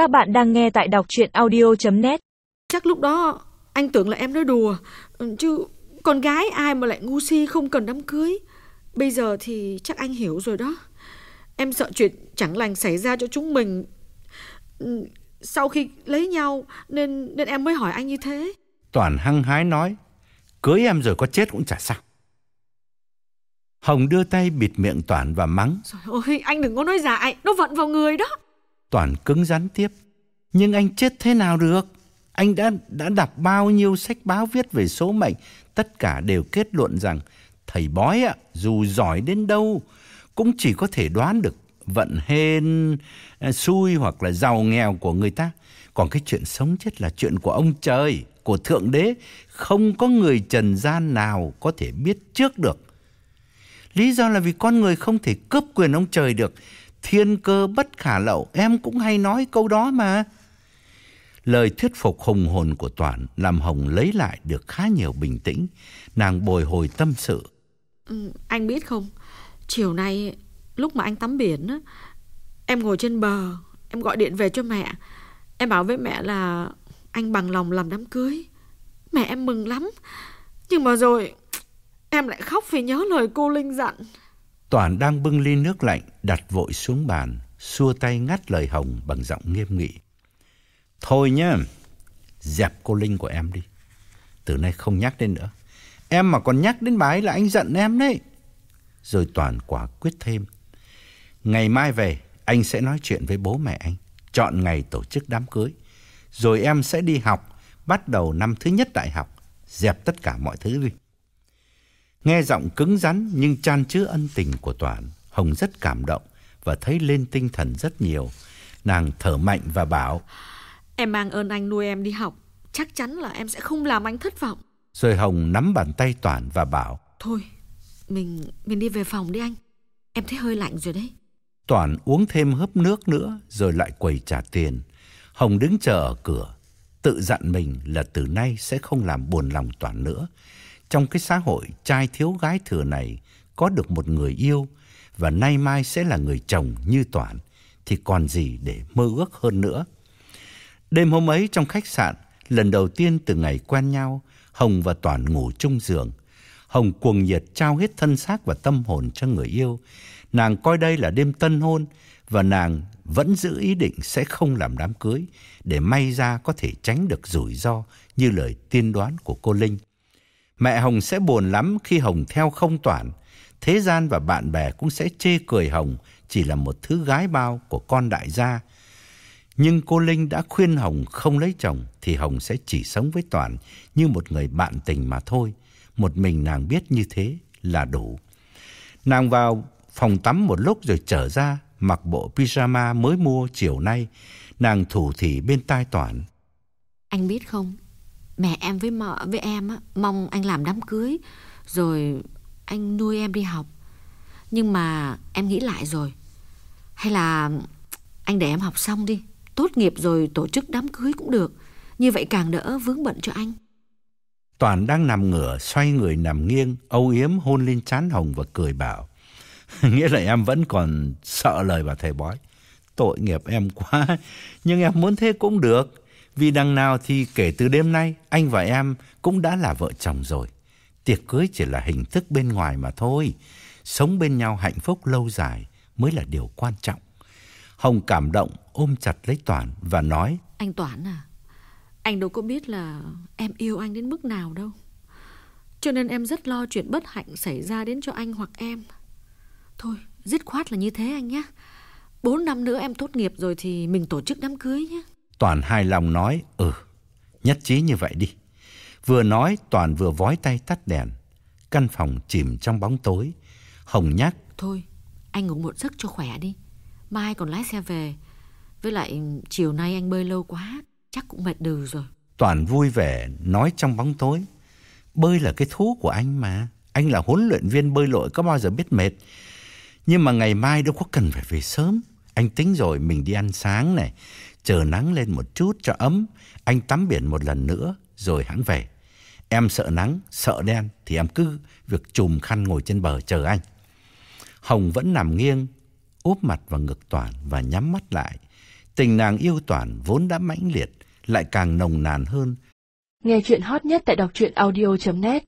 Các bạn đang nghe tại đọc chuyện audio.net Chắc lúc đó anh tưởng là em nói đùa Chứ con gái ai mà lại ngu si không cần đám cưới. Bây giờ thì chắc anh hiểu rồi đó. Em sợ chuyện chẳng lành xảy ra cho chúng mình. Sau khi lấy nhau Nên nên em mới hỏi anh như thế. Toàn hăng hái nói, cưới em rồi có chết cũng chả sao. Hồng đưa tay bịt miệng Toàn và mắng. Trời ơi anh đừng có nói dại Nó vận vào người đó Toàn cứng rắn tiếp. Nhưng anh chết thế nào được? Anh đã đã đọc bao nhiêu sách báo viết về số mệnh, tất cả đều kết luận rằng thầy bói ạ, dù giỏi đến đâu cũng chỉ có thể đoán được vận hên, à, xui hoặc là giàu nghèo của người ta. Còn cái chuyện sống chết là chuyện của ông trời, của thượng đế, không có người trần gian nào có thể biết trước được. Lý do là vì con người không thể cướp quyền ông trời được. Thiên cơ bất khả lậu, em cũng hay nói câu đó mà. Lời thuyết phục hùng hồn của Toàn làm Hồng lấy lại được khá nhiều bình tĩnh. Nàng bồi hồi tâm sự. Ừ, Anh biết không Chiều nay lúc mà anh tắm biển á, Em ngồi trên bờ Em gọi điện về cho mẹ Em bảo với mẹ là Anh bằng lòng làm đám cưới Mẹ em mừng lắm Nhưng mà rồi Em lại khóc vì nhớ lời cô Linh dặn Toàn đang bưng ly nước lạnh đặt vội xuống bàn, xua tay ngắt lời Hồng bằng giọng nghiêm nghị. Thôi nhá, dẹp cô Linh của em đi. Từ nay không nhắc đến nữa. Em mà còn nhắc đến bà ấy là anh giận em đấy. Rồi Toàn quả quyết thêm. Ngày mai về, anh sẽ nói chuyện với bố mẹ anh. Chọn ngày tổ chức đám cưới. Rồi em sẽ đi học, bắt đầu năm thứ nhất đại học. Dẹp tất cả mọi thứ đi. Nghe giọng cứng rắn nhưng chan chứa ân tình của Toàn, Hồng rất cảm động và thấy lên tinh thần rất nhiều. Nàng thở mạnh và bảo, Em mang ơn anh nuôi em đi học Chắc chắn là em sẽ không làm anh thất vọng rồi Hồng nắm bàn tay Toàn và bảo, Thôi Mình mình đi về phòng đi anh Em thấy hơi lạnh rồi đấy Toàn uống thêm hớp nước nữa rồi lại quầy trả tiền. Hồng đứng chờ ở cửa, tự dặn mình là từ nay sẽ không làm buồn lòng Toàn nữa. Trong cái xã hội trai thiếu gái thừa này, có được một người yêu và nay mai sẽ là người chồng như Toàn thì còn gì để mơ ước hơn nữa. Đêm hôm ấy trong khách sạn, lần đầu tiên từ ngày quen nhau, Hồng và Toàn ngủ chung giường. Hồng cuồng nhiệt trao hết thân xác và tâm hồn cho người yêu. Nàng coi đây là đêm tân hôn và nàng vẫn giữ ý định sẽ không làm đám cưới để may ra có thể tránh được rủi ro như lời tiên đoán của cô Linh. Mẹ Hồng sẽ buồn lắm khi Hồng theo không Toàn. Thế gian và bạn bè cũng sẽ chê cười Hồng, chỉ là một thứ gái bao của con đại gia. Nhưng cô Linh đã khuyên Hồng không lấy chồng thì Hồng sẽ chỉ sống với Toàn như một người bạn tình mà thôi. Một mình nàng biết như thế là đủ. Nàng vào phòng tắm một lúc rồi trở ra, mặc bộ pyjama mới mua chiều nay. Nàng thủ thỉ bên tai Toàn. Anh biết không Mẹ em với mợ với em á, Mong anh làm đám cưới Rồi anh nuôi em đi học Nhưng mà em nghĩ lại rồi Hay là Anh để em học xong đi Tốt nghiệp rồi tổ chức đám cưới cũng được Như vậy càng đỡ vướng bận cho anh Toàn đang nằm ngửa, xoay người nằm nghiêng, âu yếm hôn lên trán Hồng và cười bảo. Nghĩa là em vẫn còn sợ lời bà thầy bói. Tội nghiệp em quá, nhưng em muốn thế cũng được. Vì đằng nào thì kể từ đêm nay, anh và em cũng đã là vợ chồng rồi. Tiệc cưới chỉ là hình thức bên ngoài mà thôi. Sống bên nhau hạnh phúc lâu dài mới là điều quan trọng. Hồng cảm động ôm chặt lấy Toàn và nói Anh Toản à Anh đâu có biết là em yêu anh đến mức nào đâu Cho nên em rất lo chuyện bất hạnh xảy ra đến cho anh hoặc em Thôi dứt khoát là như thế anh nhé Bốn năm nữa em tốt nghiệp rồi thì mình tổ chức đám cưới nhé Toàn hài lòng nói Ừ, nhất trí như vậy đi. Vừa nói Toàn vừa vói tay tắt đèn. Căn phòng chìm trong bóng tối. Hồng nhắc Thôi anh ngủ một giấc cho khỏe đi Mai còn lái xe về Với lại chiều nay anh bơi lâu quá Chắc cũng mệt đừ rồi Toàn vui vẻ nói trong bóng tối. Bơi là cái thú của anh mà. Anh là huấn luyện viên bơi lội có bao giờ biết mệt. Nhưng mà ngày mai đâu có cần phải về sớm. Anh tính rồi mình đi ăn sáng này. Chờ nắng lên một chút cho ấm. Anh tắm biển một lần nữa rồi hãng về. Em sợ nắng, sợ đen thì em cứ việc chùm khăn ngồi trên bờ chờ anh. Hồng vẫn nằm nghiêng, úp mặt vào ngực Toàn và nhắm mắt lại. Tình nàng yêu Toản vốn đã mãnh liệt, lại càng nồng nàn hơn. Nghe chuyện hot nhất tại đọc truyện audio.net